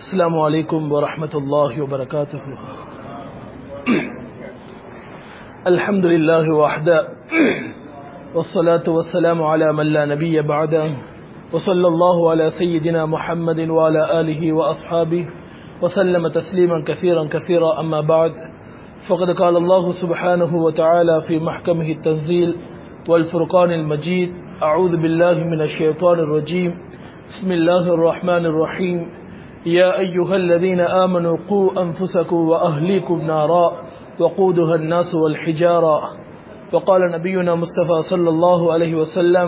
السلام عليكم ورحمة الله وبركاته الحمد لله وحده والصلاة والسلام على من لا نبي بعده وصلى الله على سيدنا محمد وعلى آله وأصحابه وسلم تسليما كثيرا كثيرا أما بعد. فقد قال الله سبحانه وتعالى في محكمه التنزيل والفرقان المجيد أعوذ بالله من الشيطان الرجيم بسم الله الرحمن الرحيم يا أيها الذين آمنوا قوا أنفسكم وأهليكم نارا وقودها الناس والحجارة وقال نبينا مصطفى صلى الله عليه وسلم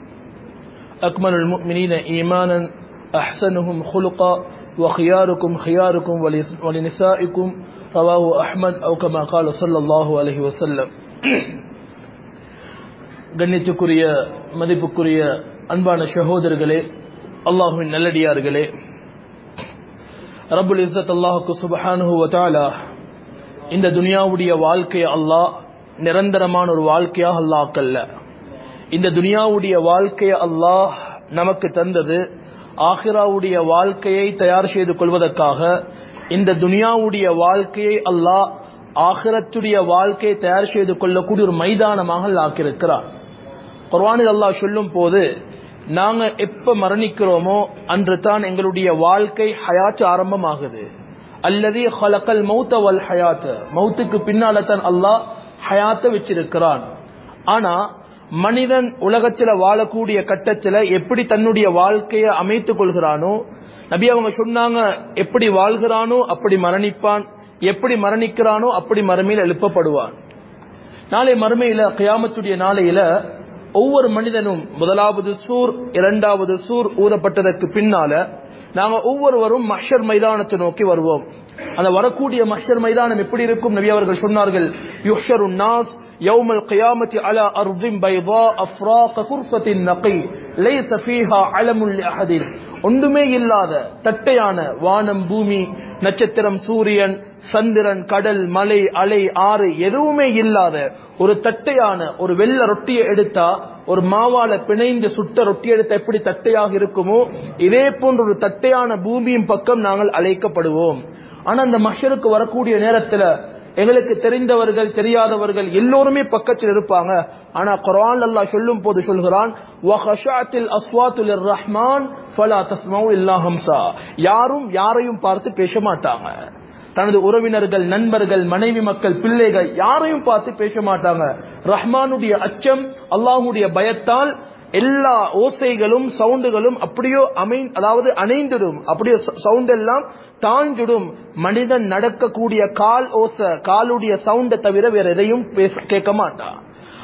أكمل المؤمنين إيمانا أحسنهم خلقا وخياركم خياركم ولنسائكم رواه أحمد أو كما قال صلى الله عليه وسلم கண்ணியத்துக்குரிய மதிப்புக்குரிய அன்பான சகோதரர்களே அல்லாஹுவின் நல்லடியார்களே ரபுல் இசத் அல்லாஹுக்கு சுபஹானுஹு வதாலா இந்த துனியாவுடைய வாழ்க்கையை அல்லாஹ் நிரந்தரமான ஒரு வாழ்க்கையாக அல்லாக்கல்ல இந்த துனியாவுடைய வாழ்க்கையை அல்லாஹ் நமக்கு தந்தது ஆஹிராவுடைய வாழ்க்கையை தயார் செய்து கொள்வதற்காக இந்த துனியாவுடைய வாழ்க்கையை அல்லாஹ் ஆஹிரத்துடைய வாழ்க்கையை தயார் செய்து கொள்ளக்கூடிய ஒரு மைதானமாக ஆக்கியிருக்கிறார். குர்வானில் அல்லாஹ் சொல்லும் போது நாங்க எப்ப மரணிக்கிறோமோ அன்று தான் எங்களுடைய வாழ்க்கை ஹயாத்து ஆரம்பமாகுது. அல்லது ஹலக்கல் மௌத்த வல் ஹயாத் மௌத்துக்கு பின்னால தான் அல்லாஹ் ஹயாத்த வச்சிருக்கிறான். ஆனா மனிதன் உலகத்துல வாழக்கூடிய கட்டத்துல எப்படி தன்னுடைய வாழ்க்கையை அமைத்துக் கொள்கிறானோ நபி அவங்க சொன்னாங்க எப்படி வாழ்கிறானோ அப்படி மரணிப்பான் எப்படி மரணிக்கிறானோ அப்படி மறுமையில் எழுப்பப்படுவான். நாளை மறுமையில கியாமத்துடைய நாளையில ஒவ்வொரு மனிதனும் முதலாவது சூர் இரண்டாவது சூர் ஊறப்பட்டதற்கு பின்னால நாங்க ஒவ்வொருவரும் மஷர் மைதானத்தை நோக்கி வருவோம் அந்த வரக்கூடிய மஷர் மைதானம் எப்படி இருக்கும் நபி அவர்கள் சொன்னார்கள் யுஷரு நாஸ் يوم القيامة على أرض بيضاء أفراق فرصة نقي ليس فيها علم لأحد ஒன்றுமே இல்லாத தட்டையான வானம் பூமி நட்சத்திரம் சூரியன் சந்திரன் கடல் மலை அலை ஆறு எதுவுமே இல்லாத ஒரு தட்டையான ஒரு வெள்ள ரொட்டியை எடுத்தா ஒரு மாவால பிணைந்து சுட்ட ரொட்டி எடுத்த எப்படி தட்டையாக இருக்குமோ இதே போன்ற ஒரு தட்டையான பூமியின் பக்கம் நாங்கள் அழைக்கப்படுவோம். ஆனா அந்த மஷருக்கு வரக்கூடிய நேரத்துல எங்களுக்கு தெரிந்தவர்கள் தெரியாதவர்கள் எல்லோருமே பக்கத்தில் இருப்பாங்க. ஆனா குரான் அல்லாஹ் சொல்லும் போது சொல்கிறான் ரஹ்மான் யாரும் யாரையும் பார்த்து பேச மாட்டாங்க. தனது உறவினர்கள் நண்பர்கள் மனைவி மக்கள் பிள்ளைகள் யாரையும் பார்த்து பேச மாட்டாங்க. ரஹ்மானுடைய அச்சம் அல்லாஹுடைய பயத்தால் எல்லா ஓசைகளும் சவுண்டுகளும் அப்படியோ அமை அதாவது அணைந்துடும். அப்படியே சவுண்ட் எல்லாம் தாழ்ந்துடும். மனிதன் நடக்கக்கூடிய கால் ஓச காலுடைய சவுண்டை தவிர வேற எதையும் கேட்க மாட்டான்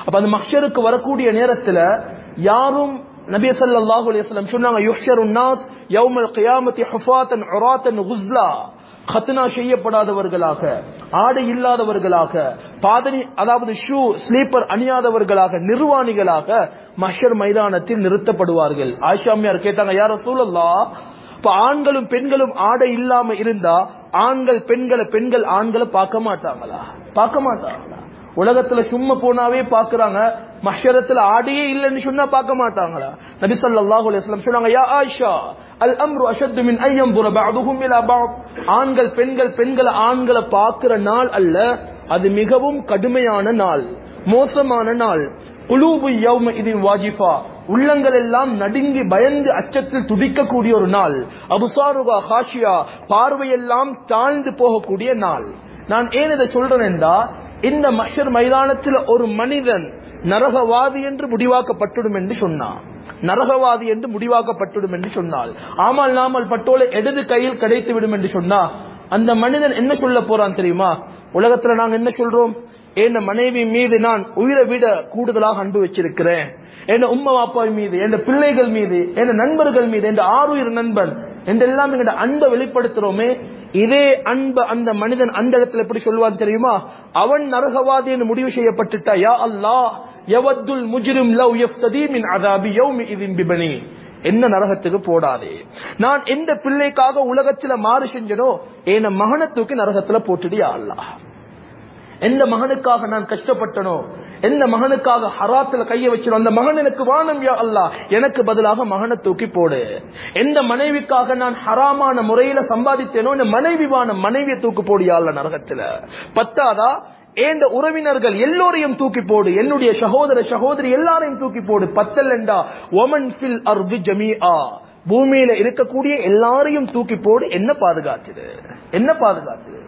அப்ப அந்த மக்ஷருக்கு வரக்கூடிய நேரத்துல யாரும் நபி ஸல்லல்லாஹு அலைஹி சொன்னாங்க கத்னா செய்யப்படாதவர்களாக ஆடை இல்லாதவர்களாக பாதனி அதாவது ஷூ ஸ்லீப்பர் அணியாதவர்களாக நிர்வாணிகளாக மஷர் மைதானத்தில் நிறுத்தப்படுவார்கள். ஆயிஷாமியார் கேட்டாங்க யார சூழல்லா இப்ப ஆண்களும் பெண்களும் ஆடை இல்லாம இருந்தா ஆண்கள் பெண்களை பெண்கள் ஆண்களை பார்க்க மாட்டாங்களா? பார்க்க மாட்டாங்களா? உலகத்துல சும்மா போனாவே பாக்குறாங்க மஷரத்துல ஆடையே இல்லைன்னு சொன்னா பார்க்க மாட்டாங்களா? நபி ஸல்லல்லாஹு அலைஹி சொன்னாங்க யா ஆயிஷா அல் அம்ரு அஷத்து மின் ஐயம் துர பஅதுஹும் ஆண்கள் பெண்கள் பெண்களை ஆண்களை பார்க்கிற நாள் அல்ல அது மிகவும் கடுமையான நாள் மோசமான நாள். குலூபு யௌம இதின் வாஜிஃபா. உள்ளங்கள் எல்லாம் நடுங்கி பயந்து அச்சத்தில் துடிக்கக்கூடிய ஒரு நாள். அபுசாருகா ஹாஷியா பார்வையெல்லாம் தாழ்ந்து போகக்கூடிய நாள். நான் ஏன் இதை சொல்றேன் என்றா இந்த மஷர் மைதானத்தில் ஒரு மனிதன் நரகவாதி என்று முடிவாக்கப்பட்டுடும் என்று சொன்னான். நரகவாதி என்று முடிவாக்கப்பட்டுடும் என்று சொன்னால் ஆமால் நாமல் பட்டோலை இடது கையில் கிடைத்து விடும் என்று சொன்னா அந்த மனிதன் என்ன சொல்ல போறான் தெரியுமா? உலகத்துல நாங்க என்ன சொல்றோம்? என் மனைவி மீது நான் உயிரை விட கூடுதலாக அன்பு வச்சிருக்கிறேன். என் உம்மா அப்பா மீது என் பிள்ளைகள் மீது என் நண்பர்கள் மீது என் ஆறுயிர் நண்பன் என்றெல்லாம் எங்களோட அன்பை வெளிப்படுத்துறோமே இதே அன்பு அந்த மனிதன் அந்த இடத்துல எப்படி சொல்லுவான் தெரியுமா? அவன் நரகவாதி என்று முடிவு செய்யப்பட்டுட்டா யா அல்லாஹ் யவத்துல் முஜிரும் லவ் யஃப்ததி மின் அதாபி யௌமி இதின் பிபனி. என்ன நரகத்துக்கு போடாதே. நான் எந்த பிள்ளைக்காக உலகத்துல மாறு செஞ்சனோ என் மகனை தூக்கி நரகத்துல போட்டுடியா அல்லாஹ். எந்த மகனுக்காக நான் கஷ்டப்பட்டனோ எந்த மகனுக்காக ஹராத்துல கைய வச்சிடும் அந்த மகன் எனக்கு வானம் யா அல்லாஹ் எனக்கு பதிலாக மகனை தூக்கி போடு. எந்த மனைவிக்காக நான் ஹராமான முறையில சம்பாதித்தேனோ இந்த மனைவி வானம் மனைவியை தூக்கி போடு நரகத்துல. பத்தாதா? ஏந்த உறவினர்கள் எல்லோரையும் தூக்கி போடு. என்னுடைய சகோதர சகோதரி எல்லாரையும் தூக்கி போடு. பத்தல்லண்டா ஒமன் ஃபில் அர்து ஜமீஆ. பூமியில இருக்கக்கூடிய எல்லாரையும் தூக்கி போடு. என்ன பாதுகாச்சுது என்ன பாதுகாச்சுது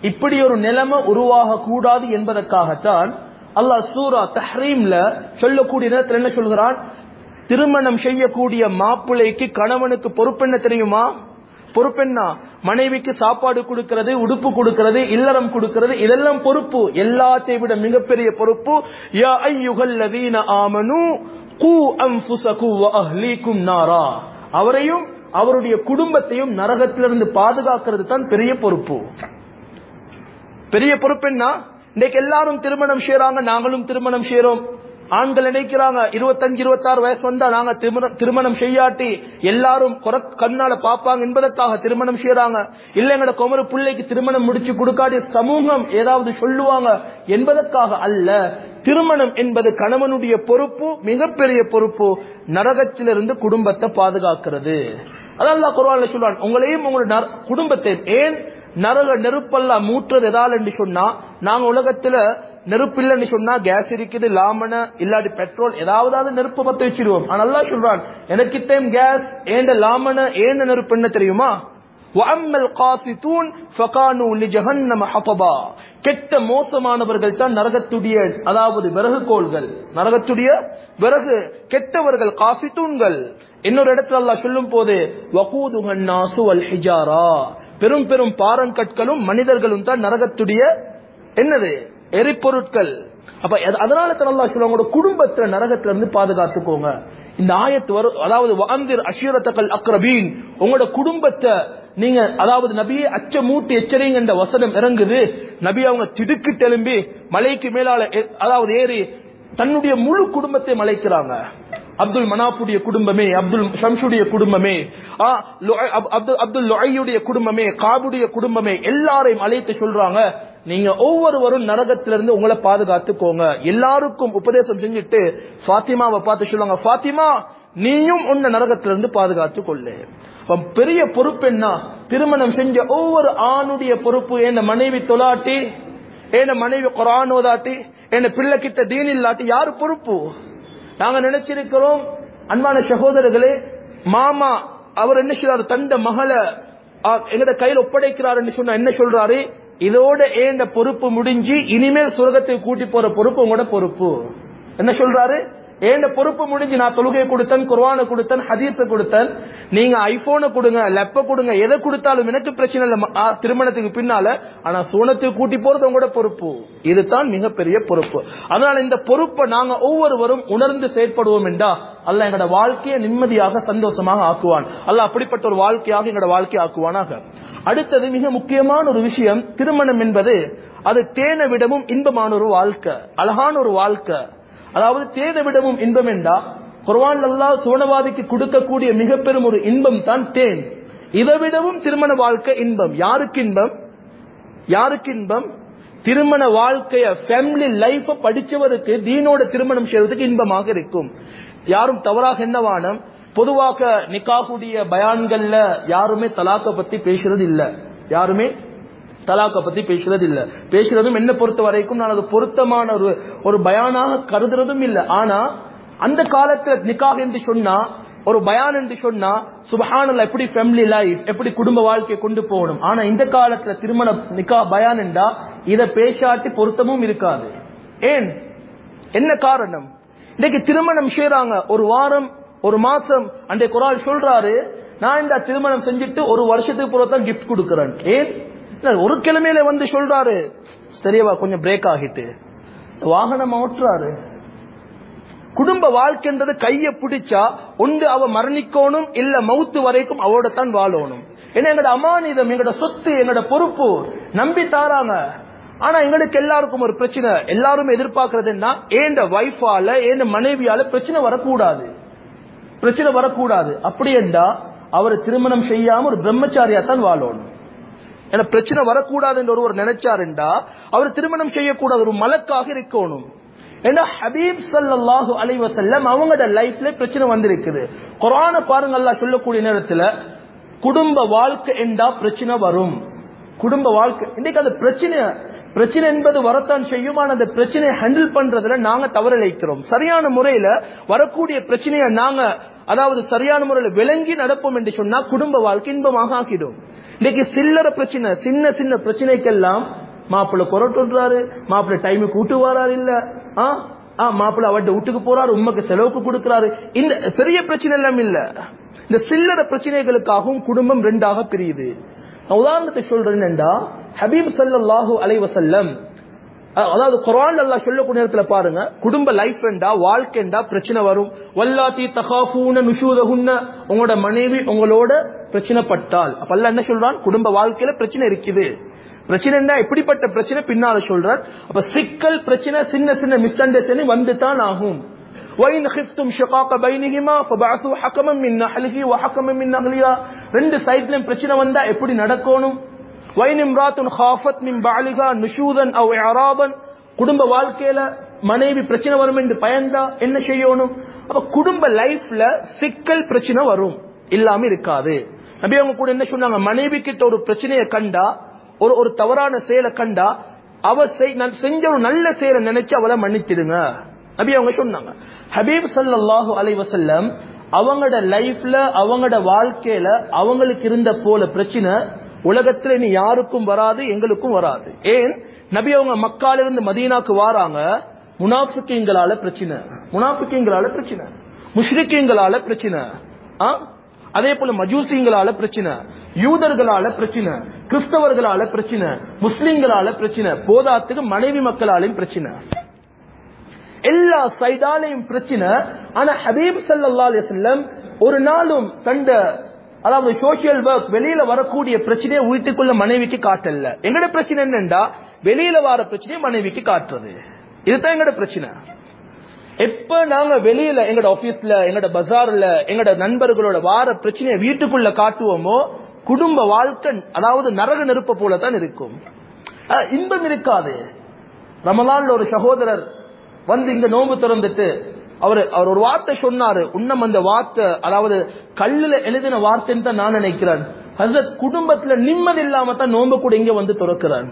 இப்படி ஒரு நிலைமை உருவாக கூடாது என்பதற்காகத்தான் அல்லாஹ் சூரா தஹ்ரீம்ல சொல்லக்கூடிய நேரத்தில் என்ன சொல்கிறான்? திருமணம் செய்யக்கூடிய மாப்பிள்ளைக்கு கணவனுக்கு பொறுப்பென்ன தெரியுமா? பொறுப்பென்னா? மனைவிக்கு சாப்பாடு கொடுக்கிறது உடுப்பு கொடுக்கிறது இல்லறம் கொடுக்கிறது இதெல்லாம் பொறுப்பு. எல்லாத்தை விட மிகப்பெரிய பொறுப்பு. யா ஐயுகல்லதீன ஆமனு கூ அன்ஃபுஸகு அஹ்லீக்கும் நாரா. அவரையும் அவருடைய குடும்பத்தையும் நரகத்திலிருந்து பாதுகாக்கிறது தான் பெரிய பொறுப்பு. பெரிய பொறுப்பென்னா? இன்னைக்கு எல்லாரும் திருமணம் செய்யறாங்க நாங்களும் திருமணம் செய்யறோம் ஆண்கள் நினைக்கிறாங்க இருபத்தஞ்சு இருபத்தாறு வயசு வந்தா நாங்க திருமணம் திருமணம் செய்யாட்டி எல்லாரும் கண்ணால பாப்பாங்க என்பதற்காக திருமணம் செய்யறாங்க இல்ல எங்கட குமரு பிள்ளைக்கு திருமணம் முடிச்சு கொடுக்காட்டி சமூகம் ஏதாவது சொல்லுவாங்க என்பதற்காக அல்ல. திருமணம் என்பது கணவனுடைய பொறுப்பு மிகப்பெரிய பொறுப்பு. நரகத்திலிருந்து குடும்பத்தை பாதுகாக்கிறது. அதெல்லாம் குரான்ல சொல்லுவான் உங்களையும் உங்களுடைய குடும்பத்தை ஏன் நரக நெருப்பெல்லாம் மூட்டுறது எதால் என்று சொன்னா நாங்க உலகத்துல நெருப்பு இல்லைன்னு சொன்னா கேஸ் இருக்குது லாமன இல்லாட்டி பெட்ரோல் ஏதாவது நெருப்பு பத்த வச்சிருவோம். நல்லா சொல்றான் எனக்கு இத்தையும் கேஸ் ஏண்ட லாமன ஏன் நெருப்பு என்ன தெரியுமா? கெட்ட மோசமானவர்கள் தான் நரகத்துடைய அதாவது விறகு கோள்கள் நரகத்துடைய விறகு கெட்டவர்கள் காசித்தூண்கள் இன்னொரு இடத்துல அல்லா சொல்லும் போது வகூதுஹன் பெரும் பெரும் பாறங்கற்களும் மனிதர்களும் தான் நரகத்துடைய என்னது? எரிபொருட்கள். அப்ப அதனால தான் அல்லாஹ் சொல்லுவாங்க குடும்பத்துல நரகத்துல இருந்து பாதுகாத்துக்கோங்க. இந்த ஆயத்து வரும் அதாவது வாந்திர் அஷீரத்தக்கள் அக்ரபீன். உங்களோட குடும்பத்தை நீங்க அதாவது நபியை அச்ச மூட்டி எச்சரிங்க என்ற வசனம் இறங்குது. நபி அவங்க திடுக்கு தெலும்பி மலைக்கு மேலால அதாவது ஏறி தன்னுடைய முழு குடும்பத்தை மலைக்கிறாங்க. அப்துல் மனாஃபுடைய குடும்பமே அப்துல் ஷம்ஷுடைய குடும்பமே ஆ, அப்- அப்துல் அப்துல் குடும்பமே காபுடைய குடும்பமே எல்லாரையும் அழைத்து சொல்றாங்க நீங்க ஒவ்வொருவரும் நரகத்திலிருந்து உங்களை பாதுகாத்துக்கோங்க. எல்லாருக்கும் உபதேசம் செஞ்சுட்டு ஃபாத்திமாவை பார்த்து சொல்லுவாங்க ஃபாத்திமா நீயும் உன்னை நரகத்திலிருந்து பாதுகாத்து கொள்ளு பெரிய பொறுப்பு என்ன? திருமணம் செஞ்ச ஒவ்வொரு ஆணுடைய பொறுப்பு என்ன மனைவி தொலாட்டி என்ன மனைவி குரான் ஓதாட்டி? என்ன பிள்ளை கிட்ட தீன் இல்லாட்டி? யாரு பொறுப்பு? நாங்க நினைச்சிருக்கிறோம் அன்பான சகோதரர்களே மாமா அவர் என்ன சொல்றாரு? தந்த மகளை எங்கட கையில் ஒப்படைக்கிறாருன்னு சொன்னா என்ன சொல்றாரு? இதோட ஏண்ட பொறுப்பு முடிஞ்சு இனிமேல் சுரகத்தை கூட்டி போற பொறுப்பு உங்களோட பொறுப்பு. என்ன சொல்றாரு? ஏண்ட பொறுப்பு முடிஞ்சு நான் தொழுகை கொடுத்தேன் குர்வானை கொடுத்தேன் ஹதீஸ கொடுத்தேன் நீங்க ஐபோனை கொடுங்க லெப்ப கொடுங்க எதை கொடுத்தாலும் எனக்கு பிரச்சனை இல்ல ம- திருமணத்துக்கு பின்னால ஆனா சூனத்துக்கு கூட்டி போறது உங்களோட பொறுப்பு. இதுதான் மிகப்பெரிய பொறுப்பு. அதனால இந்த பொறுப்பை நாங்க ஒவ்வொருவரும் உணர்ந்து செயற்படுவோம் என்றா அல்ல எங்களோட வாழ்க்கையை நிம்மதியாக சந்தோஷமாக ஆக்குவான். அல்ல அப்படிப்பட்ட ஒரு வாழ்க்கையாக எங்களோட வாழ்க்கையை ஆக்குவானாக. அடுத்தது மிக முக்கியமான ஒரு விஷயம் திருமணம் என்பது அது தேனை விடவும் இன்பமான ஒரு வாழ்க்கை அழகான ஒரு வாழ்க்கை. அதாவது தேனை விடவும் இன்பம் என்றா? குர்வான் அல்லா சுவனவாதிக்கு கொடுக்கக்கூடிய மிக பெரும் ஒரு இன்பம் தான் தேன். இதை விடவும் திருமண வாழ்க்கை இன்பம். யாருக்கு இன்பம்? யாருக்கு இன்பம்? திருமண வாழ்க்கைய ஃபேமிலி லைஃப் படிச்சவருக்கு தீனோட திருமணம் செய்வதற்கு இன்பமாக இருக்கும். யாரும் தவறாக என்னவானம் பொதுவாக நிக்காகுடைய பயான்கள்ல யாருமே தலாக்க பத்தி பேசுறது இல்ல. யாருமே? தலாக்கை பத்தி பேசுறது இல்ல. பேசுறதும் என்ன பொறுத்த வரைக்கும் நான் அது பொருத்தமான ஒரு ஒரு பயானாக கருதுறதும் இல்ல. ஆனா அந்த காலத்துல நிக்காக என்று சொன்னா ஒரு பயான் என்று சொன்னா சுபஹானல்ல எப்படி ஃபேமிலி லைஃப் எப்படி குடும்ப வாழ்க்கையை கொண்டு போகணும். ஆனா இந்த காலத்துல திருமண நிக்கா பயான் என்றா இதை பேசாட்டி பொருத்தமும் இருக்காது. ஏன்? என்ன காரணம்? இன்னைக்கு திருமணம் செய்யறாங்க ஒரு வாரம் ஒரு மாசம் அன்றைய குரால் சொல்றாரு நான் இந்த திருமணம் செஞ்சுட்டு ஒரு வருஷத்துக்கு பிறகு தான் கிஃப்ட் கொடுக்கறேன். ஏன்? ஒரு கிழமையில வந்து சொல்றாரு. தெரியவா கொஞ்சம் பிரேக் ஆகிட்டு. வாகனம் ஓட்டுறாரு. குடும்ப வாழ்க்கைன்றது கைய பிடிச்சா ஒன்று அவ மரணிக்கணும் இல்ல மவுத்து வரைக்கும் அவரோட தான் வாழணும். ஏன்னா எங்களோட அமானிதம் எங்களோட சொத்து எங்களோட பொறுப்பு. நம்பி தாராங்க. ஆனா எங்களுக்கு எல்லாருக்கும் ஒரு பிரச்சனை. எல்லாரும் எதிர்பார்க்கறது என்ன? ஏண்ட வைஃபால ஏண்ட மனைவியால பிரச்சனை வரக்கூடாது. பிரச்சனை வரக்கூடாது. அப்படி என்றா அவரை திருமணம் செய்யாம ஒரு பிரம்மச்சாரியா தான் வாழணும். ஏன்னா பிரச்சனை வரக்கூடாது என்று ஒருவர் நினைச்சாருண்டா அவர் திருமணம் செய்யக்கூடாது ஒரு மலக்காக இருக்கணும். ஏன்னா ஹபீப் ஸல்லல்லாஹு அலைஹி வஸல்லம் அவங்களோட லைஃப்ல பிரச்சனை வந்திருக்குது. குர்ஆனை பாருங்க அல்லாஹ் சொல்லக்கூடிய நேரத்துல குடும்ப வாழ்க்கை என்றா பிரச்சனை வரும். குடும்ப வாழ்க்கை இன்னைக்கு அந்த பிரச்சனை பிரச்சனை என்பது வரத்தான் செய்யுமான அந்த பிரச்சனையை ஹேண்டில் பண்றதுல நாங்க தவறளிக்கிறோம் சரியான முறையில வரக்கூடிய பிரச்சனையை நாங்க அதாவது சரியான முறையில் விளங்கி நடப்போம் என்று சொன்னா குடும்ப வாழ்க்கை இன்பமாக ஆக்கிடும். இன்னைக்கு சில்லற பிரச்சனை சின்ன சின்ன பிரச்சனைக்கெல்லாம் மாப்பிள்ள குரட்டுறாரு மாப்பிள்ளை டைமுக்கு கூட்டு வராரு இல்ல. ஆ? ஆ மாப்பிள்ள அவட்ட வீட்டுக்கு போறாரு உண்மைக்கு செலவுக்கு கொடுக்கிறாரு. இந்த பெரிய பிரச்சனை எல்லாம் இல்ல. இந்த சில்லற பிரச்சனைகளுக்காகவும் குடும்பம் ரெண்டாக பிரியுது. நான் உதாரணத்தை சொல்றேன்டா ஹபீப் சல்லாஹூ அலைவசல்லம் அதாவது குர்ஆன் அல்லாஹ் சொல்லக்கூடிய நேரத்துல பாருங்க குடும்ப லைஃப் என்றா வாழ்க்கைண்டா பிரச்சனை வரும் வல்லாத்தி தகாஃபூன நுஷூதஹுன்ன உங்களோட மனைவி உங்களோட பிரச்சனைப்பட்டால் அப்ப அல்லாஹ் என்ன சொல்றான் குடும்ப வாழ்க்கையில பிரச்சனை இருக்குது பிரச்சனைன்னா எப்படிப்பட்ட பிரச்சனை பின்னால சொல்றார் அப்ப சிக்கல் பிரச்சனை சின்ன சின்ன மிஸ் அண்டர்ஸ்டாண்டிங் வந்து தான் ஆகும் وَإِنْ خِفْتُمْ شِقَاقَ بَيْنِهِمَا فَبَعْثُوا حَكَمًا مِنْ أَهْلِهِ وَحَكَمًا مِنْ أَهْلِهَا ரெண்டு சைடுலயும் பிரச்சனை வந்தா எப்படி நடக்கணும் வைன் இம்ராத்துன் ஹாஃபத் மின் பாலிகா நுஷூதன் அவ் அராபன் குடும்ப வாழ்க்கையில மனைவி பிரச்சனை வரும் என்று பயந்தா என்ன செய்யணும்? அப்ப குடும்ப லைஃப்ல சிக்கல் பிரச்சனை வரும். இல்லாம இருக்காது. நபி அவங்க கூட என்ன சொன்னாங்க? மனைவி கிட்ட ஒரு பிரச்சனையை கண்டா ஒரு ஒரு தவறான செயலை கண்டா அவ நான் செஞ்ச ஒரு நல்ல செயலை நினைச்சு அவளை மன்னிச்சிடுங்க. அப்படி அவங்க சொன்னாங்க. ஹபீப் சல்லாஹூ அலை வசல்லம் அவங்களோட லைஃப்ல அவங்களோட வாழ்க்கையில அவங்களுக்கு இருந்த போல பிரச்சனை உலகத்துல இனி யாருக்கும் வராது எங்களுக்கும் வராது. ஏன்? நபி அவங்க மக்கால இருந்து மதீனாக்கு வாராங்க முனாஃபிக்கிங்களால பிரச்சனை. முனாஃபிக்கிங்களால பிரச்சனை. முஷ்ரிக்கிங்களால பிரச்சனை. ஆ? அதே போல மஜூசிங்களால பிரச்சனை. யூதர்களால பிரச்சனை. கிறிஸ்தவர்களால பிரச்சனை. முஸ்லிம்களால பிரச்சனை. போதாத்துக்கு மனைவி மக்களாலையும் பிரச்சனை. எல்லா சைடாலையும் பிரச்சனை. ஆனா ஹபீப் சல்லா அலைஹி ஒரு நாளும் சண்டை அதாவது சோஷியல் ஒர்க் வெளியில வரக்கூடிய பிரச்சனையை வீட்டுக்குள்ள மனைவிக்கு காட்டல. எங்கட பிரச்சனை என்னண்டா? வெளியில வர பிரச்சனையை மனைவிக்கு காட்டுறது. இதுதான் எங்கட பிரச்சனை. எப்ப நாங்க வெளியில எங்கட ஆபீஸ்ல எங்கட பஜார்ல எங்கட நண்பர்களோட வார பிரச்சனையை வீட்டுக்குள்ள காட்டுவோமோ குடும்ப வாழ்க்கை அதாவது நரக நெருப்ப போல தான் இருக்கும் இன்பம் இருக்காது. ரமலான்ல ஒரு சகோதரர் வந்து இங்க நோன்பு திறந்துட்டு அவர் அவர் ஒரு வார்த்தை சொன்னாரு. உன்னம் அந்த வார்த்தை அதாவது கல்லுல எழுதின வார்த்தைன்னு தான் நான் நினைக்கிறேன். ஹசரத் குடும்பத்துல நிம்மதி இல்லாம தான் நோன்பு கூட இங்க வந்து துறக்கிறான்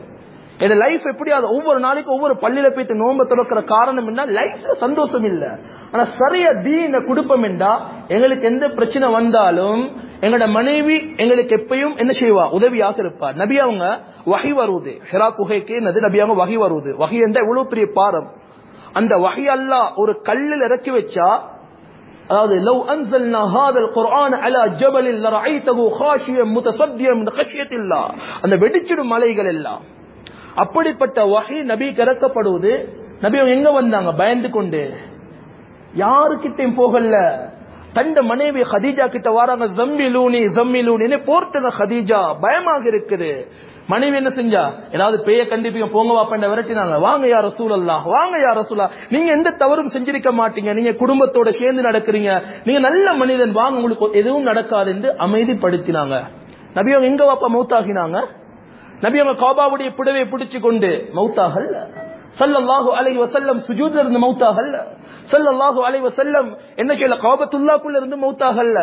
என் லைஃப் எப்படி அது ஒவ்வொரு நாளைக்கும் ஒவ்வொரு பள்ளியில போயிட்டு நோம்ப துறக்கிற காரணம் என்ன? லைஃப்ல சந்தோஷம் இல்ல. ஆனா சரியா தீன குடும்பம் என்றா எங்களுக்கு எந்த பிரச்சனை வந்தாலும் எங்களோட மனைவி எங்களுக்கு எப்பயும் என்ன செய்வா? உதவியாக இருப்பார். நபி அவங்க வகை வருவது. ஹெரா குகைக்கு என்னது நபி அவங்க வகை வருவது. வகை என்ற இவ்வளவு பெரிய பாரம். அந்த வகை அல்லாஹ் ஒரு கல்லில் இறக்கி வச்சா அதாவது லவ் அன்சல்னா ஹாதல் குர்ஆன் அலா ஜபலில் லரஐதஹு ஹாஷியம் முத்தசத்தியம் மின் ஹஷியத்தில்லா அந்த வெடிச்சிடும் மலைகள் எல்லாம். அப்படிப்பட்ட வகை நபி இறக்கப்படுவது நபி அவங்க எங்க வந்தாங்க? பயந்து கொண்டு. யாருக்கிட்டையும் போகல. தண்ட மனைவி ஹதீஜா கிட்ட வராங்க ஜம்மிலூனி ஜம்மிலூனி போர்த்தன ஹதீஜா பயமாக இருக்குது. மனைவி என்ன செஞ்சா? ஏதாவது பேய கண்டிப்பீங்க போங்க வாப்பண்ட விரட்டினாங்க. வாங்க யார் ரசூலல்லா வாங்க யார் ரசூலா. நீங்க எந்த தவறும் செஞ்சிருக்க மாட்டீங்க. நீங்க குடும்பத்தோட சேர்ந்து நடக்கிறீங்க. நீங்க நல்ல மனிதன் வாங்க உங்களுக்கு எதுவும் நடக்காது என்று அமைதிப்படுத்தினாங்க. நபி அவங்க எங்க வாப்பா மௌத்தாகினாங்க? நபி அவங்க காபாவுடைய புடவை பிடிச்சு கொண்டு மௌத்தாகல். சல்லல்லாஹு அலை வசல்லம் சுஜூத்ல இருந்து மௌத்தாகல்ல. சல்லல்லாஹு அலை வசல்லம் என்ன செய்யல காபத்துல்லாக்குள்ள இருந்து மௌத்தாகல்ல.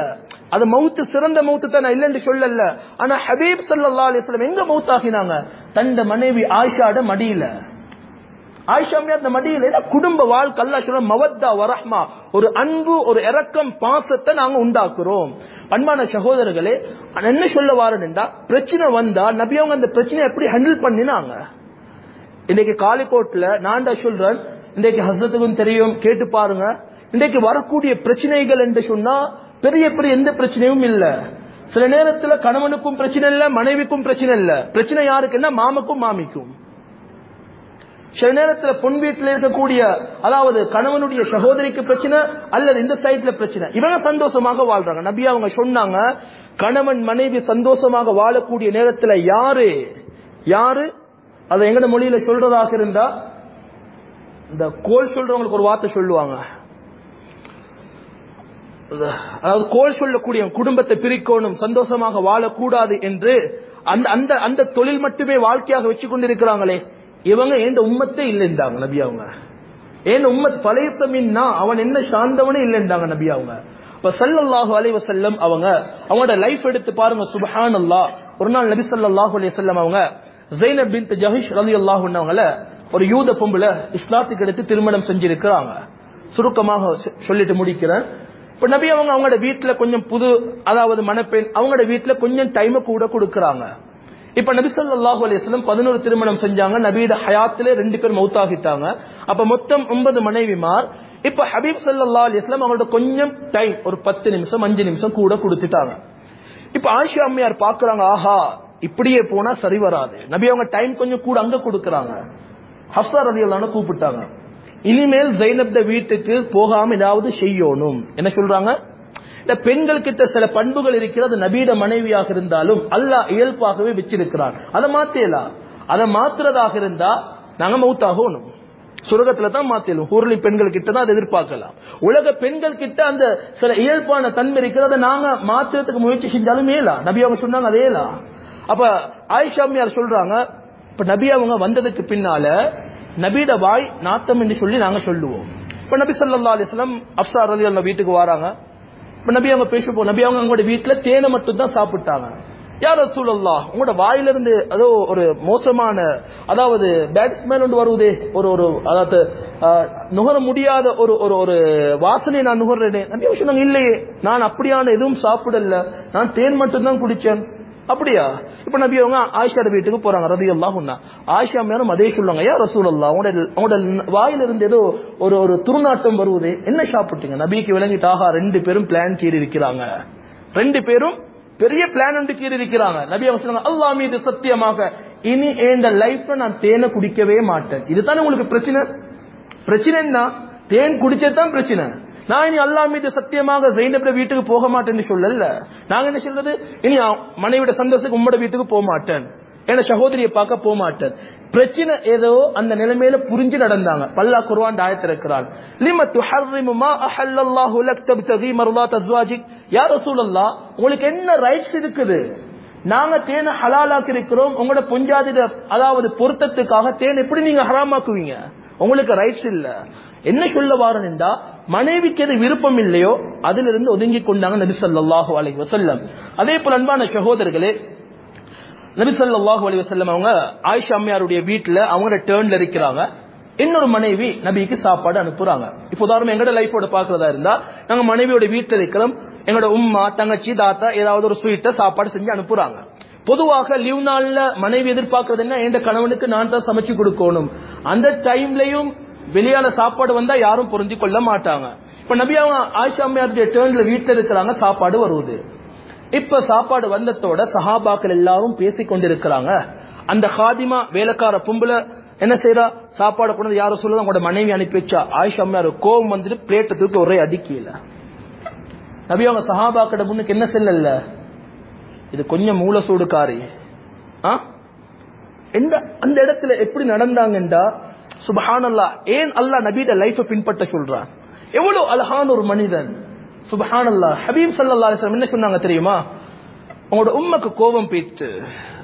அது மவுத்து சிறந்த மௌத்து தான் இல்லைன்னு சொல்லல. ஆனா ஹபீப் சல்லா அலைஹி எங்க மௌத்தாகினாங்க? தந்த மனைவி ஆயிஷாட மடியில. ஆயிஷா அந்த மடியில குடும்ப வாழ்க்கை அல்லாஹ் சொல்ற மவத்தா வரஹ்மா ஒரு அன்பு ஒரு இரக்கம் பாசத்தை நாங்க உண்டாக்குறோம். அன்பான சகோதரர்களே நான் என்ன சொல்ல வாரேன்டா பிரச்சனை வந்தா நபி அவங்க அந்த பிரச்சனையை எப்படி ஹேண்டில் பண்ணினாங்க? இன்னைக்கு காலிக்கோட்ல நான் சொல்றேன். இன்றைக்கு ஹசரத்துக்கும் தெரியும் கேட்டு பாருங்க. இன்றைக்கு வரக்கூடிய பிரச்சனைகள் என்று சொன்னா பெரிய பெரிய எந்த பிரச்சனையும் இல்ல. சில நேரத்துல கணவனுக்கும் பிரச்சனை இல்ல மனைவிக்கும் பிரச்சனை இல்ல. பிரச்சனை யாருக்குன்னா மாமக்கும் மாமிக்கும். சில நேரத்துல பொன் வீட்டுல இருக்கக்கூடிய அதாவது கணவனுடைய சகோதரிக்கு பிரச்சனை அல்லது இந்த சைட்ல பிரச்சனை. இவங்க சந்தோஷமாக வாழ்றாங்க. நபி அவங்க சொன்னாங்க கணவன் மனைவி சந்தோஷமாக வாழக்கூடிய நேரத்துல யாரு? யாரு? அதை எங்கட மொழியில சொல்றதாக இருந்தா இந்த கோல் சொல்றவங்களுக்கு ஒரு வார்த்தை சொல்லுவாங்க. அதாவது கோல் சொல்லக்கூடிய குடும்பத்தை பிரிக்கணும் சந்தோஷமாக வாழக்கூடாது என்று அந்த அந்த அந்த தொழில் மட்டுமே வாழ்க்கையாக வச்சு கொண்டிருக்கிறாங்களே இவங்க எந்த உம்மத்தே இல்லைந்தாங்க நபி அவங்க. ஏன் உம்மத் பழைய மின்னா அவன் என்ன சார்ந்தவனே இல்லைன்றாங்க நபி அவங்க. இப்ப சல்லல்லாஹு அலைஹி வஸல்லம் அவங்க அவங்களோட லைஃப் எடுத்து பாருங்க சுப்ஹானல்லாஹ் ஒரு நாள் நபி சல்லாஹூ அலைஹி வஸல்லம் அவங்க ஜைனப் பின்த் ஜஹிஷ் ரலியல்லாஹு அன்ஹவங்கள ஒரு யூத பொம்பளை இஸ்லாத்துக்கு எடுத்து திருமணம் செஞ்சிருக்கிறாங்க. சுருக்கமாக சொல்லிட்டு முடிக்கிறேன். இப்ப நபி அவங்க அவங்களோட வீட்டுல கொஞ்சம் புது அதாவது மணப்பெண் அவங்களோட வீட்டுல கொஞ்சம் டைம் கூட கொடுக்கறாங்க. இப்ப நபி ஸல்லல்லாஹு அலைஹி வஸல்லம் 11 திருமணம் செஞ்சாங்க. நபீட ஹயாத்திலே ரெண்டு பேர் மௌத்தாகிட்டாங்க. அப்ப மொத்தம் ஒன்பது மனைவிமார். இப்ப ஹபீப் சல்லா அலிஸ்லாம் அவங்களோட கொஞ்சம் டைம் ஒரு பத்து நிமிஷம் அஞ்சு நிமிஷம் கூட கொடுத்துட்டாங்க. இப்ப ஆஷியா அம்மையார் பாக்குறாங்க ஆஹா இப்படியே போனா சரி வராது. நபி அவங்க டைம் கொஞ்சம் கூட அங்க கொடுக்கறாங்க. ஹப்சா ரலியல்லாஹு கூப்பிட்டாங்க. இனிமேல் ஜைனப்த வீட்டுக்கு போகாம ஏதாவது செய்யணும். என்ன சொல்றாங்க? இந்த பெண்கள் கிட்ட சில பண்புகள் இருக்கிறது நபீட மனைவியாக இருந்தாலும் அல்லாஹ் இயல்பாகவே வச்சிருக்கிறார் அதை மாத்தேலாம் அதை மாத்துறதாக இருந்தா நாங்க மௌத்தாகணும் சுரகத்துல தான் மாத்தலும். ஊரளி பெண்கள் கிட்ட தான் அதை எதிர்பார்க்கலாம். உலக பெண்கள் கிட்ட அந்த சில இயல்பான தன்மை இருக்கிறத நாங்க மாத்துறதுக்கு முயற்சி செஞ்சாலும் ஏலா. நபி அவங்க சொன்னாங்க அதேலாம் அப்ப ஆயிஷாமியார் சொல்றாங்க? இப்ப நபி அவங்க வந்ததுக்கு பின்னால நபியோட வாய் நாத்தம் என்று சொல்லி நாங்க சொல்லுவோம். இப்ப நபி ஸல்லல்லாஹு அலிஸ்லாம் அப்சார் அலி ரலியல்லாஹு வீட்டுக்கு வராங்க. இப்ப நபி அவங்க பேச நபி அவங்க அவங்களோட வீட்டுல தேனை மட்டும் தான் சாப்பிட்டாங்க. யார் ரசூலல்லாஹ் உங்களோட வாயிலிருந்து அதோ ஒரு மோசமான அதாவது பேட் ஸ்மெல் ஒன்று வருவதே ஒரு ஒரு அதாவது நுகர முடியாத ஒரு ஒரு ஒரு வாசனை நான் நுகர்றேனே. நபி சொன்னாங்க இல்லையே நான் அப்படியான எதுவும் சாப்பிடல. நான் தேன் மட்டும்தான் குடிச்சேன். அப்படியா? இப்ப நபி அவங்க ஆயிஷாட வீட்டுக்கு போறாங்க ரதி அல்லாஹுன்னா ஆயிஷா மேலும் அதே சொல்லுவாங்க ஏன் ரசூல் அல்லா உங்களோட உங்களோட ஏதோ ஒரு ஒரு துர்நாட்டம் வருவது என்ன சாப்பிட்டீங்க? நபிக்கு விளங்கிட்டாக ரெண்டு பேரும் பிளான் கீறி இருக்கிறாங்க. ரெண்டு பேரும் பெரிய பிளான் வந்து கீறி இருக்கிறாங்க. நபி அவங்க சொன்னாங்க அல்லாஹ் மீது சத்தியமாக இனி இந்த லைஃப்ல நான் தேனை குடிக்கவே மாட்டேன். இதுதானே உங்களுக்கு பிரச்சனை? பிரச்சனை என்ன தேன் குடிச்சதுதான் பிரச்சனை. நான் இனி அல்லாஹ் மீது சத்தியமாக ஜெயினபுட வீட்டுக்கு போக மாட்டேன்னு சொல்லல. நாங்க என்ன சொல்றது? இனி மனைவிட மனைவியோட சந்தோஷத்துக்கு உம்மோட வீட்டுக்கு போக மாட்டேன். என சகோதரியை பார்க்க போக மாட்டேன். பிரச்சனை ஏதோ அந்த நிலைமையில புரிஞ்சு நடந்தாங்க. பல்லா குருவான் ஆயத்திருக்கிறான் லிம துஹர்ரிமு மா அஹல்லல்லாஹு லக் தப்தகி மர்லாத் அஸ்வாஜிக். யா ரசூலல்லாஹ் உங்களுக்கு என்ன ரைட்ஸ் இருக்குது? நாங்க தேனை ஹலாலாக்கி இருக்கிறோம். உங்களோட பொஞ்சாதிட அதாவது பொருத்தத்துக்காக தேன் எப்படி நீங்க ஹராமாக்குவீங்க? உங்களுக்கு ரைட்ஸ் இல்ல. என்ன சொல்ல வாரன்டா மனைவிக்கு எது விருப்பம் இல்லையோ அதிலிருந்து ஒதுங்கி கொண்டாங்க நபி ஸல்லல்லாஹு அலைஹி வஸல்லம். அதே போல அன்பான சகோதரர்களே நபி ஸல்லல்லாஹு அலைஹி வஸல்லம் அவங்க ஆயிஷா அம்மையாருடைய வீட்டில் அவங்களோட டேர்ன்ல இருக்கிறாங்க. இன்னொரு மனைவி நபிக்கு சாப்பாடு அனுப்புறாங்க. இப்போ உதாரணம் எங்களோட லைஃபோட பாக்குறதா இருந்தா நாங்க மனைவியோட வீட்டுல இருக்கிறோம். எங்களோட உம்மா தங்கச்சி தாத்தா ஏதாவது ஒரு ஸ்வீட்டை சாப்பாடு செஞ்சு அனுப்புறாங்க. பொதுவாக லீவ் நாள்ல மனைவி எதிர்பார்க்கறது என்ன? என் கணவனுக்கு நான் தான் சமைச்சு கொடுக்கணும். அந்த டைம்லயும் வெளியால சாப்பாடு வந்தா யாரும் புரிஞ்சு கொள்ள மாட்டாங்க. இப்ப நபி அவங்க ஆயிஷா அம்மையாருடைய டேர்ன்ல வீட்டுல இருக்கிறாங்க சாப்பாடு வருவது இப்ப சாப்பாடு வந்ததோட சஹாபாக்கள் எல்லாரும் பேசிக் கொண்டிருக்கிறாங்க. அந்த ஹாதிமா வேலைக்கார பொம்புல என்ன செய்யறா சாப்பாடு கொண்டு யாரும் சொல்லுதான் உங்களோட மனைவி அனுப்பி வச்சா. ஆயிஷா அம்மையார் கோவம் வந்துட்டு பிளேட்டை தூக்கி ஒரே அடிக்கல. நபி அவங்க சஹாபாக்கிட்ட முன்னுக்கு என்ன செல்லல இது கொஞ்சம் மூல சூடுக்காரி ஆ அந்த இடத்துல எப்படி நடந்தாங்கன்றா சுபஹானல்லா ஏன் அல்லா நபியோட லைஃபை பின்பற்ற சொல்றான் எவ்வளவு அழகான ஒரு மனிதன் சுபஹானல்லா ஹபீப் ஸல்லல்லாஹு அலைஹி என்ன சொன்னாங்க தெரியுமா உங்களோட உம்மக்கு கோபம் பேச்சு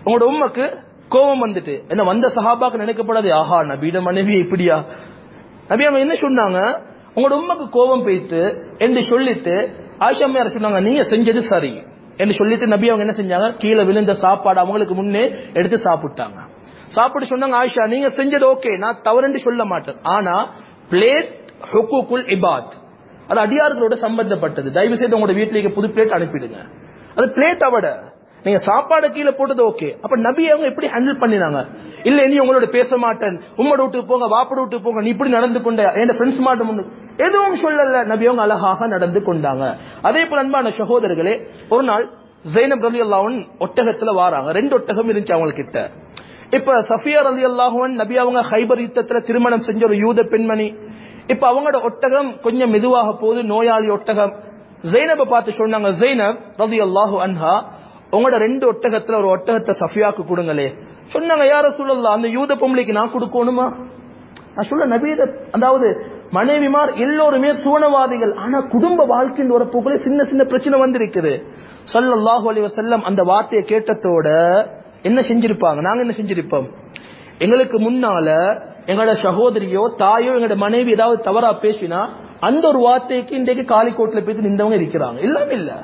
உங்களோட உம்மக்கு கோபம் வந்துட்டு என்ன வந்த சஹாபாக்கு நினைக்கப்படாது ஆஹா நபீட மனைவி இப்படியா நபி அவங்க என்ன சொன்னாங்க உங்களோட உம்மக்கு கோபம் பேச்சு என்று சொல்லிட்டு ஆயிஷா சொன்னாங்க நீங்க செஞ்சது சரி என்று சொல்லிட்டு நபி அவங்க என்ன செஞ்சாங்க கீழே விழுந்த சாப்பாடு அவங்களுக்கு முன்னே எடுத்து சாப்பிட்டாங்க சாப்பிட்டு சொன்னாங்க ஆயிஷா நீங்க செஞ்சது ஓகே நான் தவறுன்னு சொல்ல மாட்டேன். ஆனா பிளேட் ஹுக்குக்குல் இபாத் அது அடியார்களோட சம்பந்தப்பட்டது. தயவு செய்து உங்களோட வீட்டிலேயே புது பிளேட் அனுப்பிடுங்க. அது பிளேட் அவட நீங்க சாப்பாடு கீழே போட்டது ஓகே அப்ப நபி அவங்க எப்படி ஹேண்டில் பண்ணினாங்க? இல்ல நீ உங்களோட பேச மாட்டேன். உம்மோட விட்டு போங்க வாப்பட விட்டு போங்க நீ இப்படி நடந்து கொண்ட என் ஃப்ரெண்ட்ஸ் மாட்ட எதுவும் சொல்லல. நபி அவங்க அழகாக நடந்து கொண்டாங்க. அதே போல அன்பான சகோதரர்களே ஒரு நாள் ஜெயினப் ரவி அல்லாஹன் ஒட்டகத்துல வாராங்க. ரெண்டு ஒட்டகம் இருந்துச்சு அவங்க கிட்ட இப்ப சஃபியா ரலி அல்லாஹுவன் நபி அவங்க ஹைபர் யுத்தத்துல திருமணம் செஞ்ச ஒரு யூத பெண்மணி. இப்ப அவங்களோட ஒட்டகம் கொஞ்சம் மெதுவாக போகுது நோயாளி ஒட்டகம். ஜெய்னபை பார்த்து சொன்னாங்க ஜெய்னப் ரதி அல்லாஹு அன்ஹா உங்களோட ரெண்டு ஒட்டகத்துல ஒரு ஒட்டகத்தை சஃபியாக்கு கொடுங்களே. சொன்னாங்க யார சொல்லலாம் அந்த யூத பொம்பளைக்கு நான் கொடுக்கணுமா? நான் சொல்ல நபீத அதாவது மனைவிமார் எல்லோருமே சுவனவாதிகள் ஆனா குடும்ப வாழ்க்கையின் ஒரு புகழ சின்ன சின்ன பிரச்சனை வந்திருக்குது. ஸல்லல்லாஹு அலி வசல்லம் அந்த வார்த்தையை கேட்டதோட என்ன செஞ்சிருப்பாங்க? நாங்க என்ன செஞ்சிருப்போம்? எங்களுக்கு முன்னால எங்களோட சகோதரியோ தாயோ எங்களோட மனைவி ஏதாவது தவறா பேசினா அந்த ஒரு வார்த்தைக்கு இன்றைக்கு காலிக்கோட்ல போய் நின்றவங்க இருக்கிறாங்க. எல்லாமே இல்ல.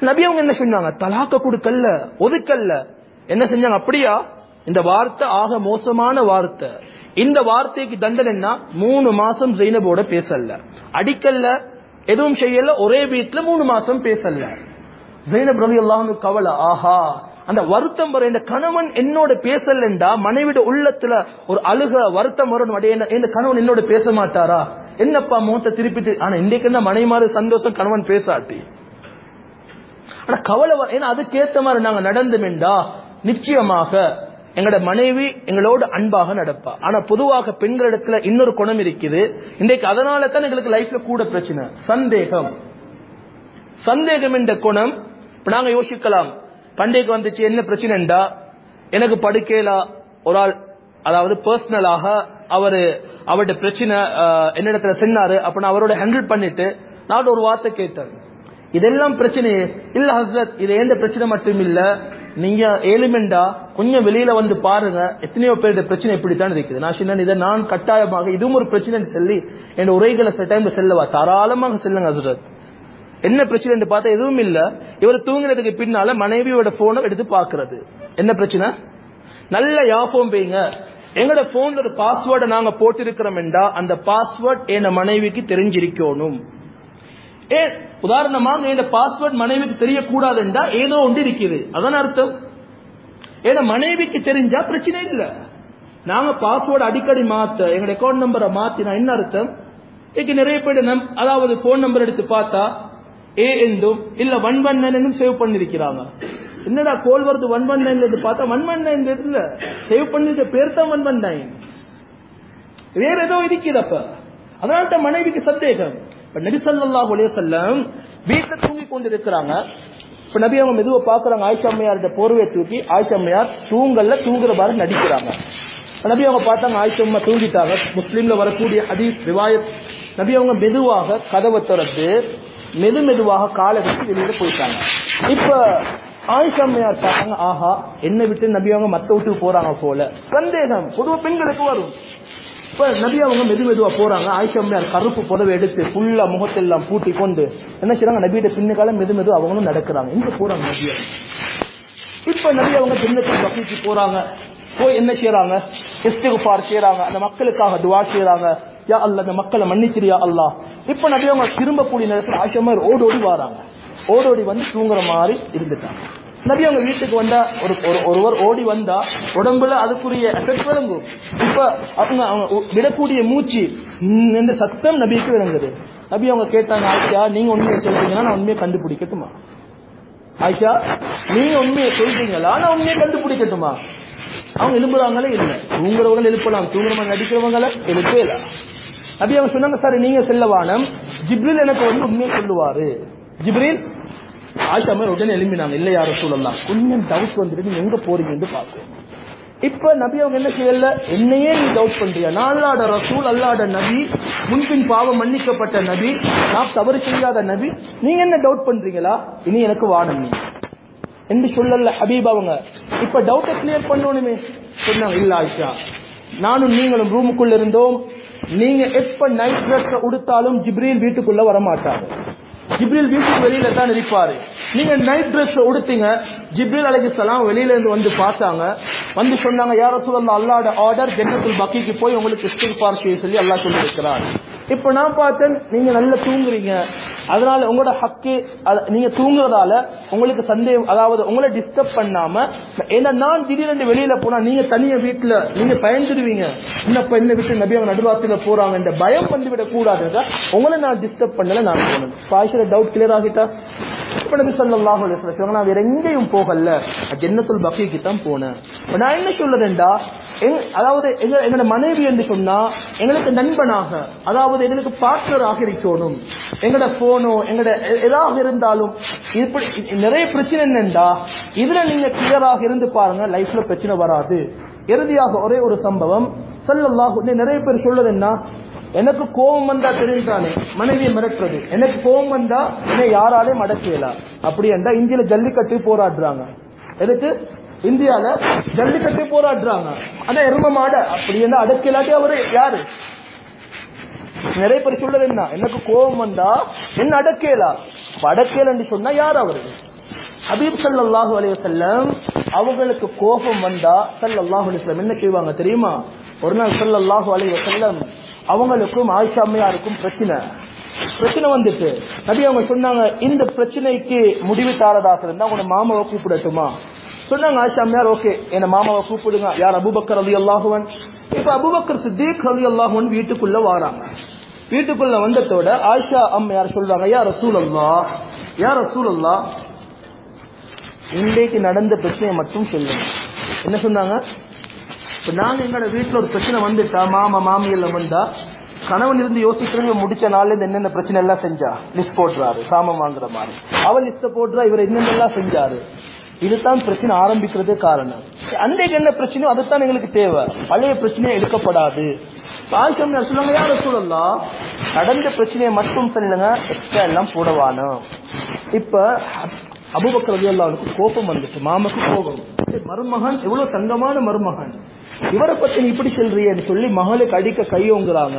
நபி அவங்க என்ன சொன்னாங்க? தலாக்க கொடுக்கல்ல ஒதுக்கல்ல. என்ன செஞ்சாங்க? அப்படியா? இந்த வார்த்தை ஆக மோசமான வார்த்தை. இந்த வார்த்தைக்கு தண்டனைன்னா மூணு மாசம் ஜெயினபோட பேசல அடிக்கல்ல எதுவும் செய்யல ஒரே வீட்டுல மூணு மாசம் பேசல ஜெயினப் ரவி கவலை ஆஹா அந்த வருத்தம் வர இந்த கணவன் என்னோட பேசலண்டா? மனைவிட உள்ளத்துல ஒரு அழுக வருத்தம் வரும். அடைய இந்த கணவன் என்னோட பேச மாட்டாரா? என்னப்பா முகத்தை திருப்பிட்டு ஆனா இன்னைக்குன்னா என்ன மனைவி மாதிரி சந்தோஷம் கணவன் பேசாட்டி? ஆனா கவலை ஏன்னா அதுக்கேத்த மாதிரி நாங்க நடந்துமெண்டா? நிச்சயமாக எங்களோட மனைவி எங்களோட அன்பாக நடப்பா. ஆனா பொதுவாக பெண்களிடத்துல இன்னொரு குணம் இருக்குது. இன்றைக்கு அதனால தான் எங்களுக்கு லைஃப்ல கூட பிரச்சனை. சந்தேகம். சந்தேகம் என்ற குணம் இப்ப நாங்க யோசிக்கலாம். பண்டைக்கு வந்துச்சு என்ன பிரச்சனைண்டா? எனக்கு படுக்கையில ஒரு ஆள் அதாவது பர்சனலாக அவரு அவருடைய பிரச்சனை என்னிடத்துல சென்னாரு. அப்ப நான் அவரோட ஹேண்டில் பண்ணிட்டு நான் ஒரு வார்த்தை கேட்டேன். இதெல்லாம் பிரச்சனை? இல்ல ஹசரத் இது எந்த பிரச்சனை மட்டும் இல்ல. நீங்க ஏழுமெண்டா கொஞ்சம் வெளியில வந்து பாருங்க. எத்தனையோ பேருடைய பிரச்சனை இப்படித்தான் இருக்குது. நான் சொன்னேன் இதை நான் கட்டாயமாக இதுவும் ஒரு பிரச்சனைன்னு சொல்லி என் உரைகளை சில டைம்ல செல்லவா? தாராளமாக செல்லுங்க ஹசரத் என்ன பிரச்சனை பார்த்தா எதுவும் இல்ல. இவர் தூங்குறதுக்கு பின்னால மனைவியோட போனை எடுத்து பாக்குறது என்ன பிரச்சனை? நல்ல யாபம் பெய்யுங்க எங்கட போன்ல ஒரு பாஸ்வேர்டை நாங்க போட்டிருக்கிறோம்டா அந்த பாஸ்வேர்ட் என் மனைவிக்கு தெரிஞ்சிருக்கணும். ஏ உதாரணமாக இந்த பாஸ்வேர்ட் மனைவிக்கு தெரியக்கூடாதுன்றா ஏதோ ஒன்று இருக்குது. அதான் அர்த்தம்? ஏன்னா மனைவிக்கு தெரிஞ்சா பிரச்சனை இல்லை. நாங்க பாஸ்வேர்டு அடிக்கடி மாத்த எங்க அக்கௌண்ட் நம்பரை மாத்தினா என்ன அர்த்தம்? இன்னைக்கு நிறைய பேர் நம் அதாவது போன் நம்பர் எடுத்து பார்த்தா ஏ என்றும் இல்ல ஒன் ஒன் நைன் சேவ் பண்ணிருக்கிறாங்க. என்னடா கோல் வருது ஒன் ஒன் நைன் பார்த்தா ஒன் ஒன் நைன் இல்ல. சேவ் பண்ணிருக்க பேர் தான் ஒன் ஒன் நைன் வேற ஏதோ இருக்கிறப்ப அதனால தான் மனைவிக்கு சந்தேகம். இப்ப நபி ஸல்லல்லாஹு அலைஹி வஸல்லம் வீட்டுல தூங்கி கொண்டு இருக்கிறாங்க இப்ப நபி அவங்க மெதுவா பாக்குறாங்க ஆயிஷா அம்மையார்கிட்ட போர்வையை தூக்கி ஆயிஷா அம்மையார் தூங்கல்ல தூங்குற மாதிரி நடிக்கிறாங்க. நபி அவங்க பார்த்தாங்க ஆயிஷா அம்மா தூங்கிட்டாங்க. முஸ்லீம்ல வரக்கூடிய ஹதீஸ் ரிவாயத். நபி அவங்க மெதுவாக கதவை திறந்து மெது மெதுவாக காலகட்டி வெளியில போயிட்டாங்க. இப்ப ஆயிஷம்மையார் பார்த்தாங்க ஆஹா என்ன விட்டு நபி அவங்க மத்த வீட்டுக்கு போறாங்க போல. சந்தேகம். பொதுவா பெண்களுக்கு வரும். இப்ப நபி அவங்க மெது மெதுவா போறாங்க. ஆயிஷம்மையார் கருப்பு புடவை எடுத்து ஃபுல்லா முகத்தெல்லாம் பூட்டி கொண்டு என்ன செய்றாங்க? நபியிட பின்னுக்கால மெது மெது அவங்களும் நடக்கிறாங்க. எங்க போறாங்க நபி இப்ப நபி அவங்க சின்ன வகைக்கு போறாங்க. போய் என்ன செய்யறாங்க இஸ்திகுபார் செய்யறாங்க அந்த மக்களுக்காக துவா செய்யறாங்க யா அல்ல அந்த மக்களை மன்னிச்சிரியா அல்லா இப்ப நபி அவங்க திரும்பக்கூடிய நேரத்தில் ஆயிஷா ஓடோடி வராங்க. ஓடோடி வந்து தூங்குற மாதிரி இருந்துட்டாங்க. நபி அவங்க வீட்டுக்கு வந்தா ஒரு ஒரு ஒருவர் ஓடி வந்தா உடம்புல அதுக்குரிய எஃபெக்ட் விளங்கும். இப்ப அவங்க அவங்க விடக்கூடிய மூச்சு ம், என்ற சத்தம் நபிக்கு விளங்குது. நபி அவங்க கேட்டாங்க ஆயிஷா நீங்க உண்மையை சொல்றீங்கன்னா நான் உண்மையை கண்டுபிடிக்கட்டுமா? ஆயிஷா நீங்க உண்மையை சொல்றீங்களா? நான் உண்மையை கண்டுபிடிக்கட்டுமா? அவங்க எழுப்புறாங்களே இல்லை. தூங்குறவங்க எழுப்பலாம். தூங்குறவங்க நடிக்கிறவங்கள எழுப்பே இல்லை. நபி அவங்க சொன்னாங்க சார் நீங்க செல்லவானம். ஜிப்ரில் எனக்கு வந்து உண்மையை சொல்லுவாரு. ஜிப்ரில் ஆயிஷா மாதிரி உடனே எழுப்பினாங்க இல்லை யாரும் சொல்லலாம் கொஞ்சம் டவுட் வந்துட்டு நீங்க எங்க போறீங்கன்னு பார்ப்போம். இப்ப நபி அவங்க என்ன செய்யல? என்னையே நீ டவுட் பண்றியா? நான் அல்லாட ரசூல் அல்லாட நபி முன்பின் பாவம் மன்னிக்கப்பட்ட நபி நான் தவறு செய்யாத நபி. நீங்க என்ன டவுட் பண்றீங்களா? இனி எனக்கு வாடம் நீ என்று சொல்லல ஹபீப் அவங்க. இப்ப டவுட்டை கிளியர் பண்ணணுமே. சொன்னாங்க இல்ல ஆயிஷா. நானும் நீங்களும் ரூமுக்குள்ள இருந்தோம். நீங்க எப்ப நைட் ட்ரெஸ் உடுத்தாலும் ஜிப்ரீல் வீட்டுக்குள்ள வர மாட்டாங்க வீட்டுக்கு வெளியில தான் இருப்பாரு. நீங்க நைட் ட்ரெஸ் உடுத்தீங்க ஜிப்ரீல் அலைஹிஸ்ஸலாம் வெளியில இருந்து வந்து பார்த்தாங்க. வந்து சொன்னாங்க யார சொல்லலாம் அல்லாட ஆர்டர் ஜன்னத்துல் பக்கிக்கு போய் உங்களுக்கு இஸ்திக்பார் செய்ய சொல்லி அல்லாஹ் சொல்லி இருக்கிறார் இப்ப நான் பார்த்தேன் நீங்க நல்லா தூங்குறீங்க. அதனால உங்களோட ஹக்கு நீங்க தூங்குறதால உங்களுக்கு சந்தேகம் அதாவது உங்களை டிஸ்டர்ப் பண்ணாம ஏன்னா நான் திடீர்னு வெளியில போனா நீங்க தனியா வீட்டுல நீங்க பயந்துடுவீங்க என்னப்ப என்ன விட்டு நபி அவங்க நடுவாத்துல போறாங்க இந்த பயம் வந்து விட கூடாது உங்களை நான் டிஸ்டர்ப் பண்ணல நான் போனேன் பாய்ச்சல டவுட் கிளியர் ஆகிட்டா? இப்ப நபி ஸல்லல்லாஹு சொன்னாங்க, நான் வேற எங்கேயும் போகல. ஜன்னத்துல் பக்கிக்கு தான் போனேன். நான் என்ன சொல்றேன்டா அதாவது எங்களோட மனைவி என்று சொன்னா எங்களுக்கு நண்பனாக அதாவது எங்களுக்கு பார்ட்னராக இருக்கணும். எங்களோட போனோ எங்களோட எதாக இருந்தாலும் இப்படி நிறைய பிரச்சனை என்னண்டா இதுல நீங்க கிளியராக இருந்து பாருங்க லைஃப்ல பிரச்சனை வராது. இறுதியாக ஒரே ஒரு சம்பவம் ஸல்லல்லாஹு நிறைய பேர் சொல்றது என்ன? எனக்கு கோபம் வந்தா தெரிஞ்சானே மனைவியை மிரட்டுறது. எனக்கு கோபம் வந்தா என்னை யாராலையும் அடக்கல? அப்படி என்றா இந்தியில ஜல்லிக்கட்டு போராடுறாங்க. எதுக்கு? இந்தியால ஜல்லிக்கட்டு போராடுறாங்க. ஆனா எரும மாட. அப்படி என்ன அடக்கலாட்டி அவரு யாரு? நிறைய பேர் சொல்றது என்ன? எனக்கு கோபம் வந்தா என்ன அடக்கேலா? அடக்கேலன்னு சொன்னா யார் அவரு? ஹபீப் ஸல்லல்லாஹு அலைஹி வஸல்லம் அவங்களுக்கு கோபம் வந்தா ஸல்லல்லாஹு அலைஹி வஸல்லம் என்ன செய்வாங்க தெரியுமா? ஒரு நாள் ஸல்லல்லாஹு அலைஹி வஸல்லம் அவங்களுக்கும் ஆயிஷாமையாருக்கும் பிரச்சனை. பிரச்சனை வந்துட்டு. நபி அவங்க சொன்னாங்க இந்த பிரச்சனைக்கு முடிவு தாரதாக இருந்தா உங்களோட மாமாவை கூப்பிடட்டுமா? சொன்னாங்க ஆயிஷா மேர் ஓகே. என்ன மாமாவை கூப்பிடுங்க. யார்? அபுபக்கர் அலி அல்லாஹுவன் இப்ப அபுபக்கர் சித்திக் அலி அல்லாஹுவன் வீட்டுக்குள்ள வாராங்க. வீட்டுக்குள்ள வந்ததோட ஆயிஷா அம்மையார் சொல்றாங்க யார் ரசூல் அல்லா யார் ரசூல் அல்லா இன்றைக்கு நடந்த பிரச்சனையை மட்டும் சொல்லுங்க என்ன சொன்னாங்க? இப்ப நாங்க எங்களோட வீட்டுல ஒரு பிரச்சனை வந்துட்டா மாமா மாமி எல்லாம் வந்தா கணவன் இருந்து யோசிக்கிறவங்க முடிச்ச நாள்ல இருந்து என்னென்ன பிரச்சனை எல்லாம் செஞ்சா? லிஸ்ட் போடுறாரு சாமம் வாங்குற மாதிரி. அவள் லிஸ்ட போடுறா இவர் என்னென்னலாம் செஞ்சாரு? இதுதான் பிரச்சனை ஆரம்பிக்கிறதே காரணம். அன்றைக்கு என்ன பிரச்சனையோ அதுதான் எங்களுக்கு தேவை. பழைய பிரச்சனையை எடுக்கப்படாது. ஆயிஷம் சொல்லுவாங்க யார சொல்லலாம் நடந்த பிரச்சனையை மட்டும் சொல்லுங்க எக்ஸ்ட்ரா எல்லாம் போடவானோ. இப்ப அபுபக்கர் ரலியல்லாஹுக்கு கோபம் வந்துச்சு மாமக்கு கோபம். மருமகன் எவ்வளவு தங்கமான மருமகன். இவரை பத்தி நீ இப்படி சொல்றியன்னு சொல்லி மகளுக்கு அடிக்க கையோங்குறாங்க.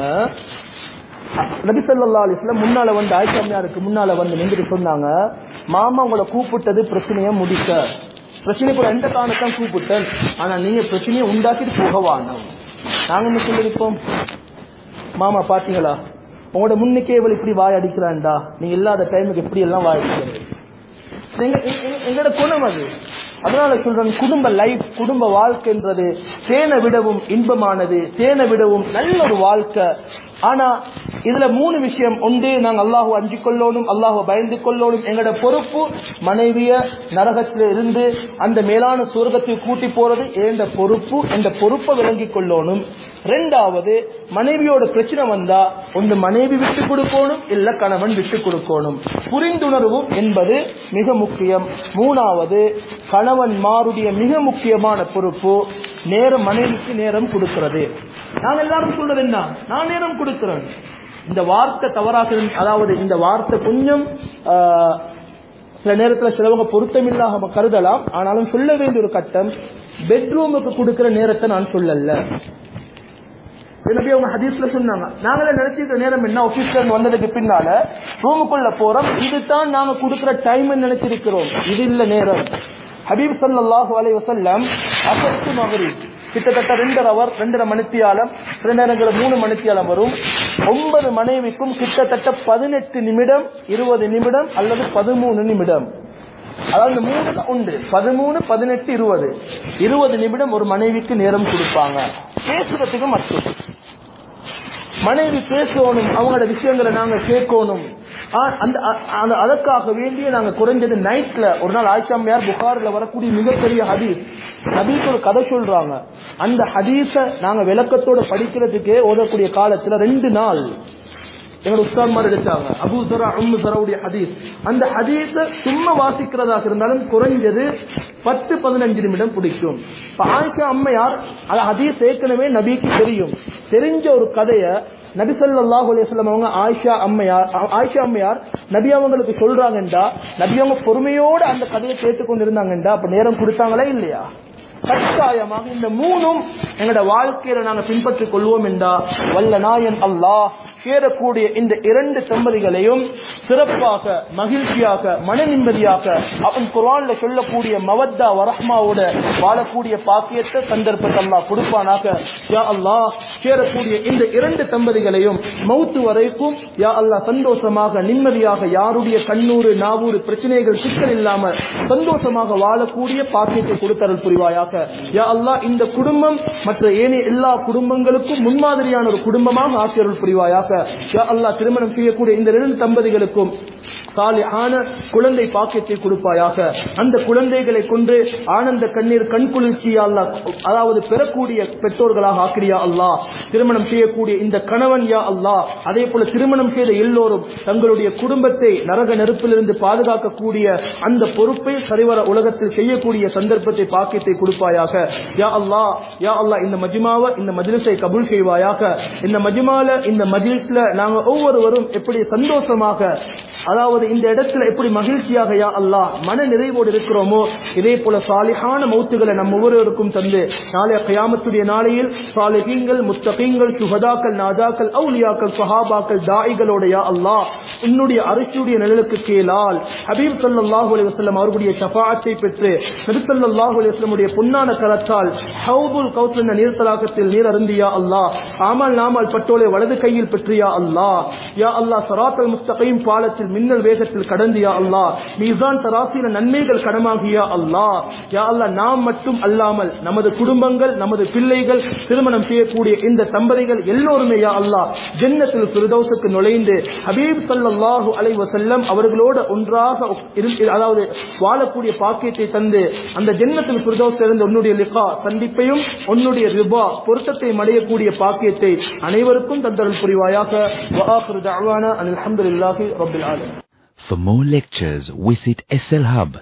நபி ஸல்லல்லாஹு முன்னால வந்து ஆய்ச்சாமியாருக்கு முன்னால வந்து நின்று சொன்னாங்க மாமா உங்களை கூப்பிட்டது பிரச்சனையை முடிக்க. பிரச்சனைக்கு ஒரு எந்த காரணத்தான் கூப்பிட்டேன்? ஆனா நீங்க பிரச்சனையை உண்டாக்கிட்டு போகவானோம் நாங்க என்ன சொல்லிருப்போம் மாமா பாத்தீங்களா? உங்களோட முன்னுக்கே இவள் இப்படி வாய் அடிக்கிறான்டா. நீங்க இல்லாத டைமுக்கு எப்படி எல்லாம் வாய் அடிக்கிறது எங்களோட குணம் அது. அதனால சொல்றேன் குடும்ப லைஃப் குடும்ப வாழ்க்கைன்றது தேனை விடவும் இன்பமானது தேனை விடவும் நல்ல ஒரு வாழ்க்கை. ஆனா இதுல மூணு விஷயம் உண்டு. நாங்க அல்லாஹ் அஞ்சு கொள்ளோனும் அல்லாஹ் பயந்து கொள்ளணும் எங்களோட பொறுப்பு மனைவிய நரகத்தில இருந்து அந்த மேலான சுவர்க்கத்துக்கு கூட்டி போறது. என்ற பொறுப்பு என்ற பொறுப்பை விளங்கிக் கொள்ளணும் ரெண்டாவது மனைவியோட பிரச்சனை வந்தா ஒன்று மனைவி விட்டு கொடுக்கணும் இல்ல கணவன் விட்டு கொடுக்கணும் புரிந்துணர்வு என்பது மிக முக்கியம். மூணாவது கணவன் மாருடைய மிக முக்கியமான பொறுப்பு நேரம் மனைவிக்கு நேரம் கொடுக்கிறது. நான் எல்லாரும் சொல்றது என்ன? நான் நேரம் கொடுக்கிறேன். இந்த வார்த்தை தவறாக இருந்து- அதாவது இந்த வார்த்தை கொஞ்சம் ஆஹ், சில நேரத்துல சிலவங்க பொருத்தமில்லாம கருதலாம். ஆனாலும் சொல்ல வேண்டிய ஒரு கட்டம் பெட்ரூமுக்கு கொடுக்கிற நேரத்தை நான் சொல்லல. இது நபி அவங்க ஹதீஸ்ல சொன்னாங்க நாங்களே நினைச்சிருக்கிற நேரம் என்ன? ஆபீஸ்ல இருந்து வந்ததுக்கு பின்னால ரூமுக்குள்ள போறோம். இதுதான் நாங்க கொடுக்கிற டைம் நினைச்சிருக்கிறோம். இது இல்ல நேரம். ஹபீப் ஸல்லல்லாஹு அலைஹி வஸல்லம் அசருக்கு மகரிப். கிட்டத்தட்ட ரெண்டரை அவர் ரெண்டரை மணித்தியாலம் சில நேரங்களில் மூணு மணித்தியாலம் வரும். ஒன்பது மனைவிக்கும் கிட்டத்தட்ட பதினெட்டு நிமிடம் இருபது நிமிடம் அல்லது பதிமூணு நிமிடம். அதாவது மூணு தான் உண்டு. பதிமூணு பதினெட்டு இருபது. இருபது நிமிடம் ஒரு மனைவிக்கு நேரம் கொடுப்பாங்க. பேசுறதுக்கு மட்டும் மனைவி பேசணும் அவங்களோட விஷயங்களை நாங்க கேட்கணும். அந்த அ- அந்த- அதற்காக வேண்டிய நாங்க குறைஞ்சது நைட்ல ஒரு நாள் ஆயிஷாமையார் புகார்ல வரக்கூடிய மிகப்பெரிய ஹதீஸ். நபீஸ் ஒரு கதை சொல்றாங்க. அந்த ஹதீஸ நாங்க விளக்கத்தோட படிக்கிறதுக்கே ஓதக்கூடிய காலத்துல ரெண்டு நாள் எங்களோட உஸ்தான்மார் எடுத்தாங்க. அபு சரா உம்மு சராவுடைய ஹதீஸ். அந்த ஹதீஸ சும்மா வாசிக்கிறதாக இருந்தாலும் குறைஞ்சது பத்து பதினஞ்சு நிமிடம் பிடிக்கும். இப்ப ஆயிஷா அம்மையார் அந்த ஹதீஸ் ஏற்கனவே நபிக்கு தெரியும். தெரிஞ்ச ஒரு கதையை நபி ஸல்லல்லாஹு அலைஹி அவங்க ஆயிஷா அம்மையார் ஆயிஷா அம்மையார் நபி அவங்களுக்கு சொல்றாங்கண்டா நபி அவங்க பொறுமையோட அந்த கதையை கேட்டுக்கொண்டிருந்தாங்கண்டா அப்ப நேரம் கொடுத்தாங்களா இல்லையா? கட்டாயமாக இந்த மூணும் எங்களோட வாழ்க்கையில நாங்க பின்பற்றிக் கொள்வோம் என்றா வல்ல நாயன் அல்லாஹ் சேரக்கூடிய இந்த இரண்டு தம்பதிகளையும் சிறப்பாக மகிழ்ச்சியாக மன நிம்மதியாக அவன் குரான்ல சொல்லக்கூடிய மவத்தா வரஹ்மாவோட வாழக்கூடிய பாக்கியத்தை சந்தர்ப்பத்தை அல்லாஹ் கொடுப்பானாக. யா அல்லாஹ் சேரக்கூடிய இந்த இரண்டு தம்பதிகளையும் மௌத்து வரைக்கும் யா அல்லாஹ் சந்தோஷமாக நிம்மதியாக யாருடைய கண்ணூறு நாவூறு பிரச்சனைகள் சிக்கல் இல்லாம சந்தோஷமாக வாழக்கூடிய பாக்கியத்தை கொடுத்தருள் புரிவாயாக. யா அல்லாஹ் இந்த குடும்பம் மற்ற ஏனைய எல்லா குடும்பங்களுக்கும் முன்மாதிரியான ஒரு குடும்பமாக ஆக்கியருள் புரிவாயாக. ஷா அல்லாஹ் திருமணம் செய்யக்கூடிய இந்த இரண்டு தம்பதிகளுக்கும் சாலியான குழந்தை பாக்கியத்தை கொடுப்பாயாக. அந்த குழந்தைகளை கொண்டு ஆனந்த கண்ணீர் கண் குளிர்ச்சி அல்லாஹ் அதாவது பெறக்கூடிய பெற்றோர்களாக ஆக்கிரியா அல்லாஹ். திருமணம் செய்யக்கூடிய இந்த கணவன் யா அல்லாஹ். அதே போல திருமணம் செய்த எல்லோரும் தங்களுடைய குடும்பத்தை நரக நெருப்பிலிருந்து பாதுகாக்கக்கூடிய அந்த பொறுப்பை சரிவர உலகத்தில் செய்யக்கூடிய சந்தர்ப்பத்தை பாக்கியத்தை கொடுப்பாயாக. யா அல்லாஹ் யா அல்லாஹ் இந்த மஜிமாவ இந்த மஜ்லிஸை கபூல் செய்வாயாக. இந்த மஜிமால இந்த மஜிலிஸ்ல நாங்க ஒவ்வொருவரும் எப்படி சந்தோஷமாக அதாவது அதாவது இந்த இடத்துல எப்படி மகிழ்ச்சியாக யா அல்லா மன நிறைவோடு இருக்கிறோமோ இதே போல சாலிஹான மௌத்துகளை நம்ம ஒவ்வொருவருக்கும் தந்து நாளைய கயாமத்துடைய நாளையில் சாலிஹீங்கள் முத்தகீங்கள் சுகதாக்கள் நாஜாக்கள் அவுலியாக்கள் சஹாபாக்கள் தாய்களோட யா அல்லா உன்னுடைய அரசியுடைய நிழலுக்கு கீழால் ஹபீப் ஸல்லல்லாஹு அலி வஸல்லம் அவர்களுடைய ஷஃபாஅத்தை பெற்று நபி அலி வஸ்லமுடைய பொன்னான கரத்தால் ஹவுபுல் கௌசல் என்ற நீர்த்தலாக்கத்தில் நீர் அருந்தியா அல்லா ஆமால் நாமால் பட்டோலை வலது கையில் பெற்றியா அல்லா யா அல்லா சராத்தல் முஸ்தகையும் பாலத்தில் மின்னல் வேகத்தில் கடந்தியா அல்லா மீசான் தராசில நன்மைகள் கடமாகியா அல்லா யா அல்லாஹ் நாம் மட்டும் அல்லாமல் நமது குடும்பங்கள் நமது பிள்ளைகள் திருமணம் செய்யக்கூடிய இந்த தம்பதிகள் எல்லோருமே யா அல்லா ஜென்னத்தில் ஃபிர்தௌஸுக்கு நுழைந்து ஹபீப் சல்லாஹு அலை வசல்லம் அவர்களோடு ஒன்றாக அதாவது வாழக்கூடிய பாக்கியத்தை தந்து அந்த ஜென்னத்தில் ஃபிர்தௌஸ் இருந்து உன்னுடைய லிகா சந்திப்பையும் உன்னுடைய ரிபா பொருத்தத்தை அடையக்கூடிய பாக்கியத்தை அனைவருக்கும் தந்தருள் புரிவாயாக. அலமதுல்லாஹி ரபுல் ஆலம் For more lectures, visit slhub